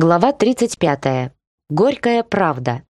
Глава 35. Горькая правда.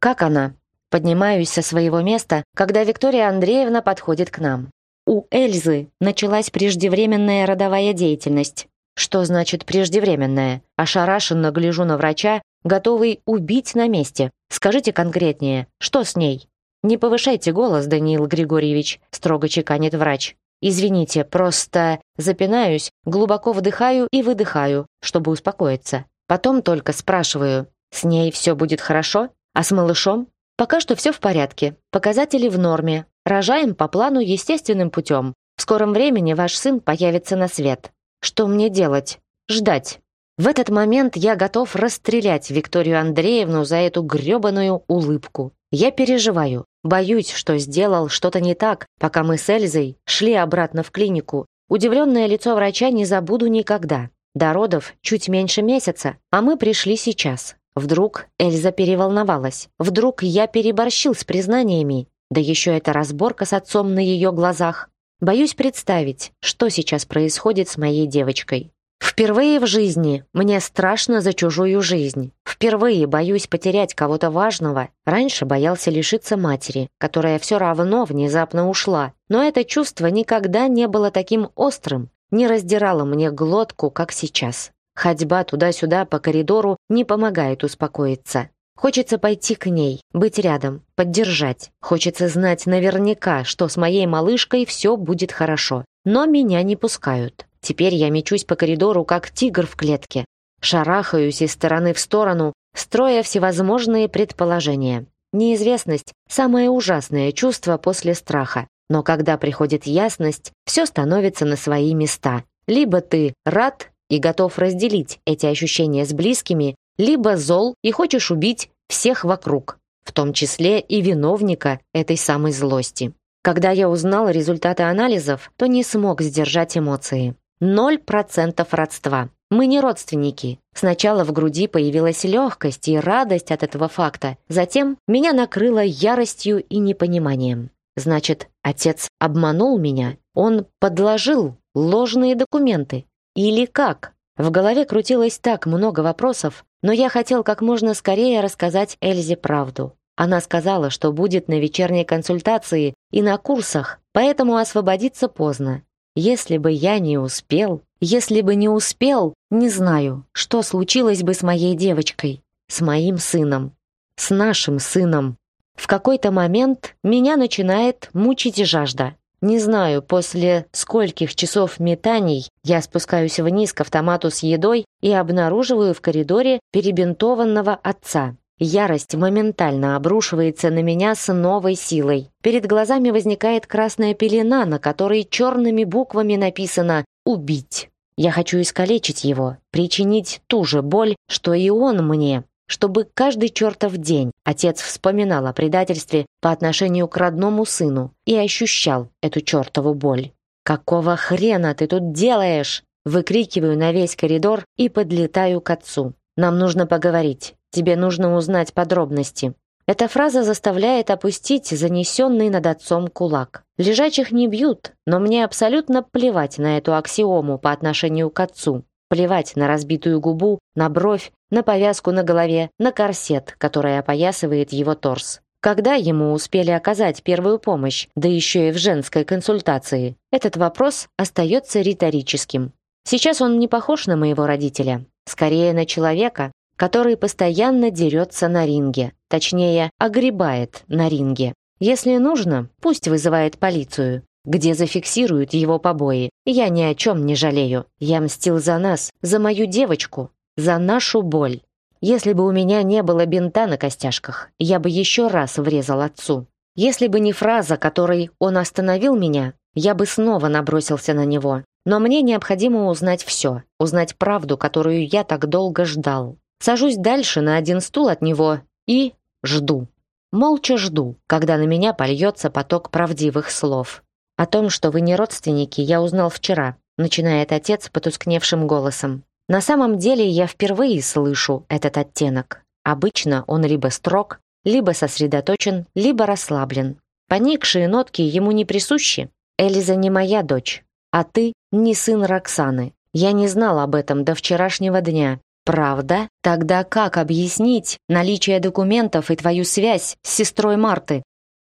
Как она? Поднимаюсь со своего места, когда Виктория Андреевна подходит к нам. У Эльзы началась преждевременная родовая деятельность. Что значит преждевременная? Ошарашенно гляжу на врача, готовый убить на месте. Скажите конкретнее, что с ней? Не повышайте голос, Даниил Григорьевич, строго чеканит врач. Извините, просто запинаюсь, глубоко вдыхаю и выдыхаю, чтобы успокоиться. Потом только спрашиваю, с ней все будет хорошо? А с малышом? Пока что все в порядке, показатели в норме. Рожаем по плану естественным путем. В скором времени ваш сын появится на свет. Что мне делать? Ждать. В этот момент я готов расстрелять Викторию Андреевну за эту грёбаную улыбку. Я переживаю, боюсь, что сделал что-то не так, пока мы с Эльзой шли обратно в клинику. Удивленное лицо врача не забуду никогда. До родов чуть меньше месяца, а мы пришли сейчас. Вдруг Эльза переволновалась. Вдруг я переборщил с признаниями. Да еще эта разборка с отцом на ее глазах. Боюсь представить, что сейчас происходит с моей девочкой. Впервые в жизни мне страшно за чужую жизнь. Впервые боюсь потерять кого-то важного. Раньше боялся лишиться матери, которая все равно внезапно ушла. Но это чувство никогда не было таким острым, не раздирало мне глотку, как сейчас. Ходьба туда-сюда по коридору не помогает успокоиться. Хочется пойти к ней, быть рядом, поддержать. Хочется знать наверняка, что с моей малышкой все будет хорошо. Но меня не пускают. Теперь я мечусь по коридору, как тигр в клетке. Шарахаюсь из стороны в сторону, строя всевозможные предположения. Неизвестность – самое ужасное чувство после страха. Но когда приходит ясность, все становится на свои места. Либо ты рад и готов разделить эти ощущения с близкими, либо зол и хочешь убить всех вокруг, в том числе и виновника этой самой злости. Когда я узнал результаты анализов, то не смог сдержать эмоции. Ноль процентов родства. Мы не родственники. Сначала в груди появилась легкость и радость от этого факта. Затем меня накрыло яростью и непониманием. Значит, отец обманул меня? Он подложил ложные документы? Или как? В голове крутилось так много вопросов, но я хотел как можно скорее рассказать Эльзе правду. Она сказала, что будет на вечерней консультации и на курсах, поэтому освободиться поздно. Если бы я не успел, если бы не успел, не знаю, что случилось бы с моей девочкой, с моим сыном, с нашим сыном. В какой-то момент меня начинает мучить жажда. Не знаю, после скольких часов метаний я спускаюсь вниз к автомату с едой и обнаруживаю в коридоре перебинтованного отца. Ярость моментально обрушивается на меня с новой силой. Перед глазами возникает красная пелена, на которой черными буквами написано «Убить». Я хочу искалечить его, причинить ту же боль, что и он мне, чтобы каждый чертов день отец вспоминал о предательстве по отношению к родному сыну и ощущал эту чертову боль. «Какого хрена ты тут делаешь?» Выкрикиваю на весь коридор и подлетаю к отцу. «Нам нужно поговорить». Тебе нужно узнать подробности». Эта фраза заставляет опустить занесенный над отцом кулак. Лежачих не бьют, но мне абсолютно плевать на эту аксиому по отношению к отцу. Плевать на разбитую губу, на бровь, на повязку на голове, на корсет, который опоясывает его торс. Когда ему успели оказать первую помощь, да еще и в женской консультации, этот вопрос остается риторическим. Сейчас он не похож на моего родителя, скорее на человека, который постоянно дерется на ринге, точнее, огребает на ринге. Если нужно, пусть вызывает полицию, где зафиксируют его побои. Я ни о чем не жалею. Я мстил за нас, за мою девочку, за нашу боль. Если бы у меня не было бинта на костяшках, я бы еще раз врезал отцу. Если бы не фраза, которой он остановил меня, я бы снова набросился на него. Но мне необходимо узнать все, узнать правду, которую я так долго ждал. Сажусь дальше на один стул от него и жду. Молча жду, когда на меня польется поток правдивых слов. О том, что вы не родственники, я узнал вчера, начинает отец потускневшим голосом. На самом деле я впервые слышу этот оттенок. Обычно он либо строг, либо сосредоточен, либо расслаблен. Поникшие нотки ему не присущи. Элиза не моя дочь, а ты не сын Роксаны. Я не знал об этом до вчерашнего дня, Правда? Тогда как объяснить наличие документов и твою связь с сестрой Марты?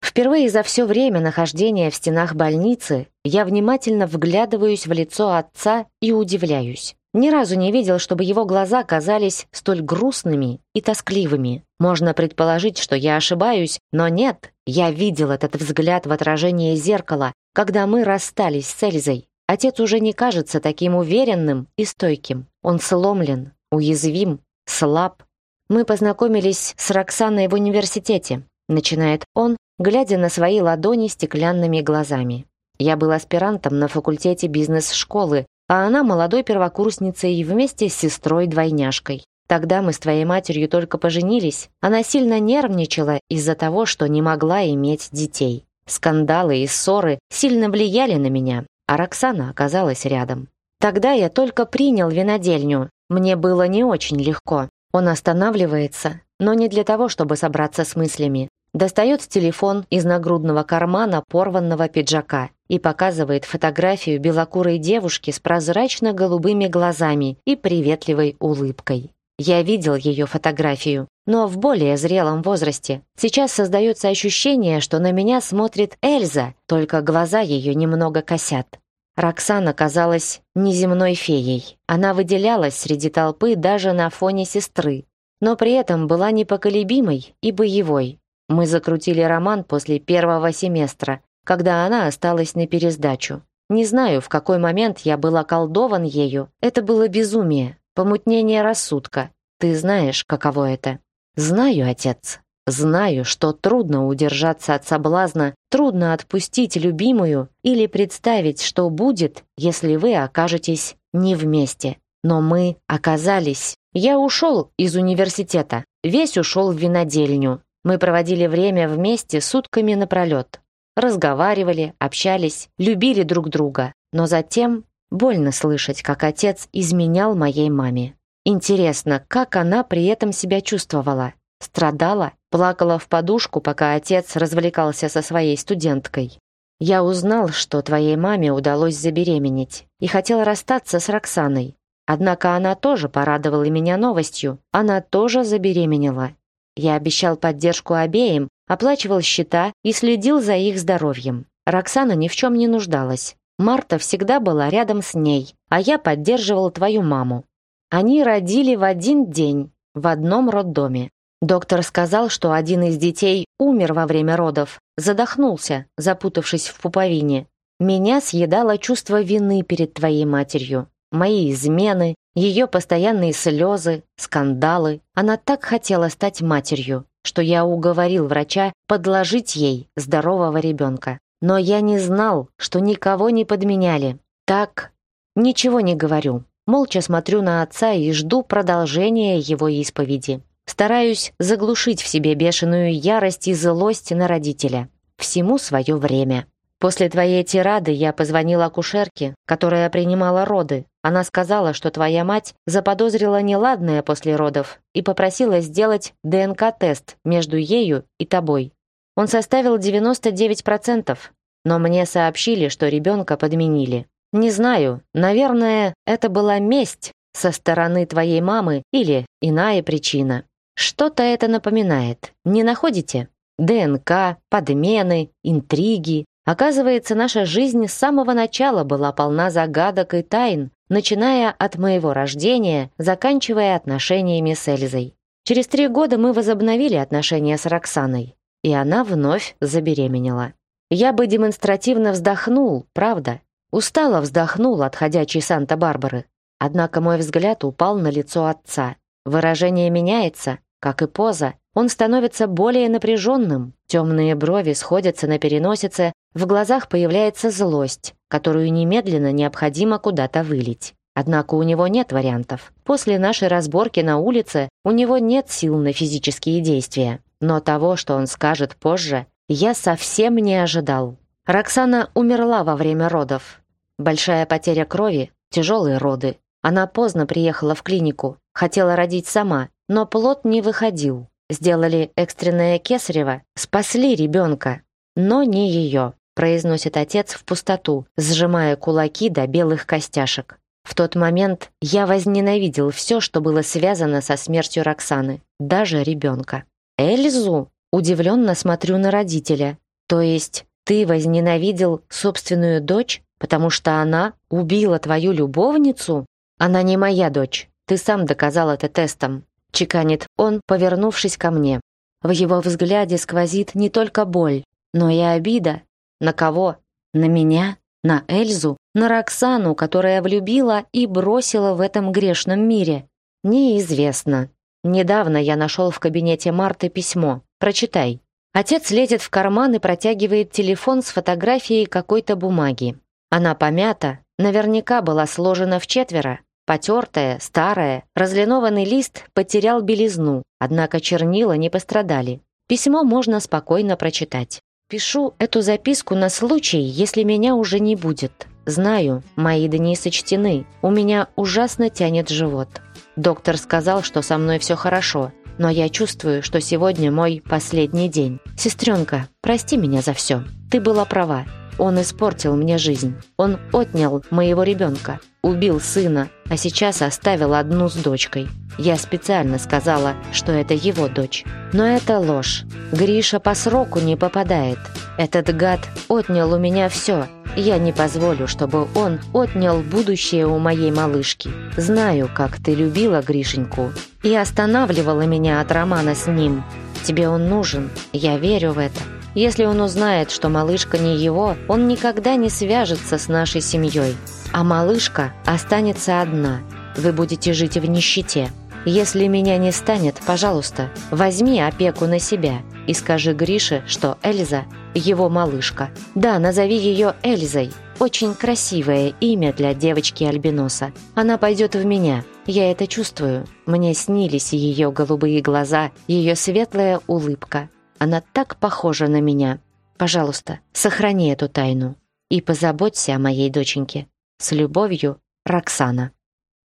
Впервые за все время нахождения в стенах больницы я внимательно вглядываюсь в лицо отца и удивляюсь. Ни разу не видел, чтобы его глаза казались столь грустными и тоскливыми. Можно предположить, что я ошибаюсь, но нет, я видел этот взгляд в отражении зеркала, когда мы расстались с Эльзой. Отец уже не кажется таким уверенным и стойким. Он сломлен, уязвим, слаб. Мы познакомились с Роксаной в университете, начинает он, глядя на свои ладони стеклянными глазами. Я был аспирантом на факультете бизнес-школы, а она молодой первокурсницей вместе с сестрой-двойняшкой. Тогда мы с твоей матерью только поженились. Она сильно нервничала из-за того, что не могла иметь детей. Скандалы и ссоры сильно влияли на меня, а Роксана оказалась рядом. Тогда я только принял винодельню, мне было не очень легко. Он останавливается, но не для того, чтобы собраться с мыслями. Достает телефон из нагрудного кармана порванного пиджака и показывает фотографию белокурой девушки с прозрачно-голубыми глазами и приветливой улыбкой. Я видел ее фотографию, но в более зрелом возрасте. Сейчас создается ощущение, что на меня смотрит Эльза, только глаза ее немного косят. Роксана казалась неземной феей. Она выделялась среди толпы даже на фоне сестры, но при этом была непоколебимой и боевой. Мы закрутили роман после первого семестра, когда она осталась на пересдачу. Не знаю, в какой момент я была колдован ею. Это было безумие, помутнение рассудка. Ты знаешь, каково это? Знаю, отец. Знаю, что трудно удержаться от соблазна, трудно отпустить любимую или представить, что будет, если вы окажетесь не вместе. Но мы оказались. Я ушел из университета, весь ушел в винодельню. Мы проводили время вместе сутками напролет. Разговаривали, общались, любили друг друга. Но затем больно слышать, как отец изменял моей маме. Интересно, как она при этом себя чувствовала? Страдала плакала в подушку, пока отец развлекался со своей студенткой. Я узнал, что твоей маме удалось забеременеть, и хотел расстаться с Роксаной. Однако она тоже порадовала меня новостью. Она тоже забеременела. Я обещал поддержку обеим, оплачивал счета и следил за их здоровьем. Роксана ни в чем не нуждалась. Марта всегда была рядом с ней, а я поддерживал твою маму. Они родили в один день в одном роддоме. Доктор сказал, что один из детей умер во время родов, задохнулся, запутавшись в пуповине. Меня съедало чувство вины перед твоей матерью. Мои измены, ее постоянные слезы, скандалы. Она так хотела стать матерью, что я уговорил врача подложить ей здорового ребенка. Но я не знал, что никого не подменяли. Так, ничего не говорю. Молча смотрю на отца и жду продолжения его исповеди. Стараюсь заглушить в себе бешеную ярость и злость на родителя. Всему свое время. После твоей тирады я позвонила акушерке, которая принимала роды. Она сказала, что твоя мать заподозрила неладное после родов и попросила сделать ДНК-тест между ею и тобой. Он составил 99%, но мне сообщили, что ребенка подменили. Не знаю, наверное, это была месть со стороны твоей мамы или иная причина. Что-то это напоминает. Не находите? ДНК, подмены, интриги. Оказывается, наша жизнь с самого начала была полна загадок и тайн, начиная от моего рождения, заканчивая отношениями с Эльзой. Через три года мы возобновили отношения с Роксаной, и она вновь забеременела. Я бы демонстративно вздохнул, правда. Устало вздохнул от ходячей Санта-Барбары. Однако мой взгляд упал на лицо отца. Выражение меняется, как и поза, он становится более напряженным. Темные брови сходятся на переносице, в глазах появляется злость, которую немедленно необходимо куда-то вылить. Однако у него нет вариантов. После нашей разборки на улице у него нет сил на физические действия. Но того, что он скажет позже, я совсем не ожидал. Роксана умерла во время родов. Большая потеря крови, тяжелые роды. Она поздно приехала в клинику, хотела родить сама, но плод не выходил. Сделали экстренное кесарево, спасли ребенка, но не ее, произносит отец в пустоту, сжимая кулаки до белых костяшек. В тот момент я возненавидел все, что было связано со смертью Роксаны, даже ребенка. Эльзу удивленно смотрю на родителя. То есть ты возненавидел собственную дочь, потому что она убила твою любовницу? Она не моя дочь. Ты сам доказал это тестом. — чеканит он, повернувшись ко мне. В его взгляде сквозит не только боль, но и обида. На кого? На меня? На Эльзу? На Роксану, которая влюбила и бросила в этом грешном мире? Неизвестно. Недавно я нашел в кабинете Марты письмо. Прочитай. Отец лезет в карман и протягивает телефон с фотографией какой-то бумаги. Она помята, наверняка была сложена в четверо, Потертая, старая, разлинованный лист потерял белизну, однако чернила не пострадали. Письмо можно спокойно прочитать. Пишу эту записку на случай, если меня уже не будет. Знаю, мои дни сочтены. У меня ужасно тянет живот. Доктор сказал, что со мной все хорошо, но я чувствую, что сегодня мой последний день. Сестренка, прости меня за все. Ты была права. Он испортил мне жизнь. Он отнял моего ребенка, убил сына, а сейчас оставил одну с дочкой. Я специально сказала, что это его дочь. Но это ложь. Гриша по сроку не попадает. Этот гад отнял у меня все. Я не позволю, чтобы он отнял будущее у моей малышки. Знаю, как ты любила Гришеньку и останавливала меня от романа с ним. Тебе он нужен, я верю в это. Если он узнает, что малышка не его, он никогда не свяжется с нашей семьей. А малышка останется одна. Вы будете жить в нищете. Если меня не станет, пожалуйста, возьми опеку на себя и скажи Грише, что Эльза – его малышка. Да, назови ее Эльзой. Очень красивое имя для девочки-альбиноса. Она пойдет в меня. Я это чувствую. Мне снились ее голубые глаза, ее светлая улыбка. Она так похожа на меня. Пожалуйста, сохрани эту тайну и позаботься о моей доченьке. С любовью, Роксана.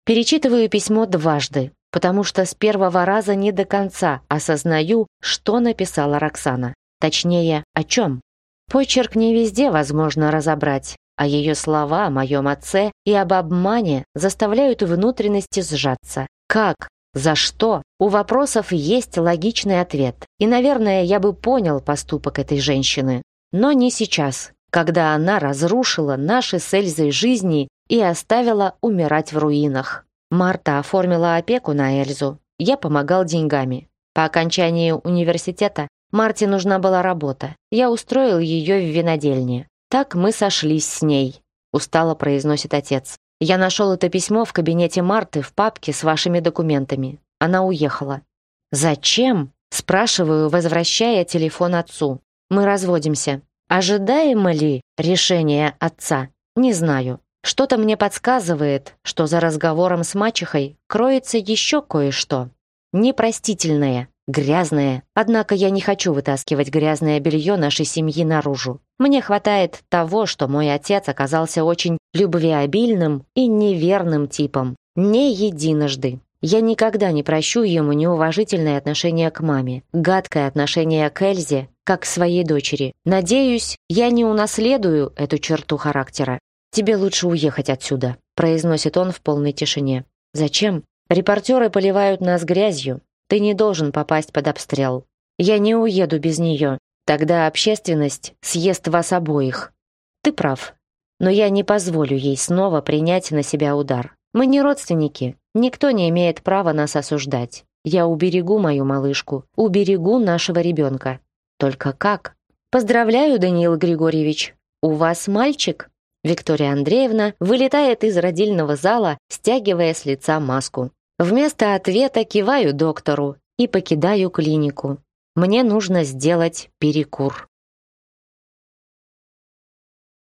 Перечитываю письмо дважды, потому что с первого раза не до конца осознаю, что написала Роксана. Точнее, о чем. Почерк не везде возможно разобрать, а ее слова о моем отце и об обмане заставляют внутренности сжаться. Как за что, у вопросов есть логичный ответ. И, наверное, я бы понял поступок этой женщины. Но не сейчас, когда она разрушила наши с Эльзой жизни и оставила умирать в руинах. Марта оформила опеку на Эльзу. Я помогал деньгами. По окончании университета Марте нужна была работа. Я устроил ее в винодельне. Так мы сошлись с ней, устало произносит отец. Я нашел это письмо в кабинете Марты в папке с вашими документами. Она уехала. Зачем? Спрашиваю, возвращая телефон отцу. Мы разводимся. Ожидаемо ли решение отца? Не знаю. Что-то мне подсказывает, что за разговором с мачехой кроется еще кое-что. Непростительное грязное. Однако я не хочу вытаскивать грязное белье нашей семьи наружу. Мне хватает того, что мой отец оказался очень любвеобильным и неверным типом. Не единожды. Я никогда не прощу ему неуважительное отношение к маме, гадкое отношение к Эльзе, как к своей дочери. Надеюсь, я не унаследую эту черту характера. «Тебе лучше уехать отсюда», – произносит он в полной тишине. «Зачем? Репортеры поливают нас грязью, ты не должен попасть под обстрел. Я не уеду без нее. Тогда общественность съест вас обоих. Ты прав. Но я не позволю ей снова принять на себя удар. Мы не родственники. Никто не имеет права нас осуждать. Я уберегу мою малышку. Уберегу нашего ребенка. Только как? Поздравляю, Даниил Григорьевич. У вас мальчик? Виктория Андреевна вылетает из родильного зала, стягивая с лица маску. Вместо ответа киваю доктору и покидаю клинику. Мне нужно сделать перекур.